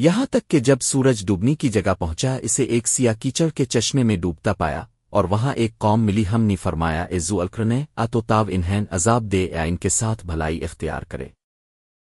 یہاں تک کہ جب سورج ڈوبنی کی جگہ پہنچا، اسے ایک سیا کیچڑ کے چشمے میں ڈوبتا پایا، اور وہاں ایک قوم ملی۔ ہم نے فرمایا ایزو الکرنے آ تاو انہین عذاب دے یا ان کے ساتھ بھلائی اختیار کرے۔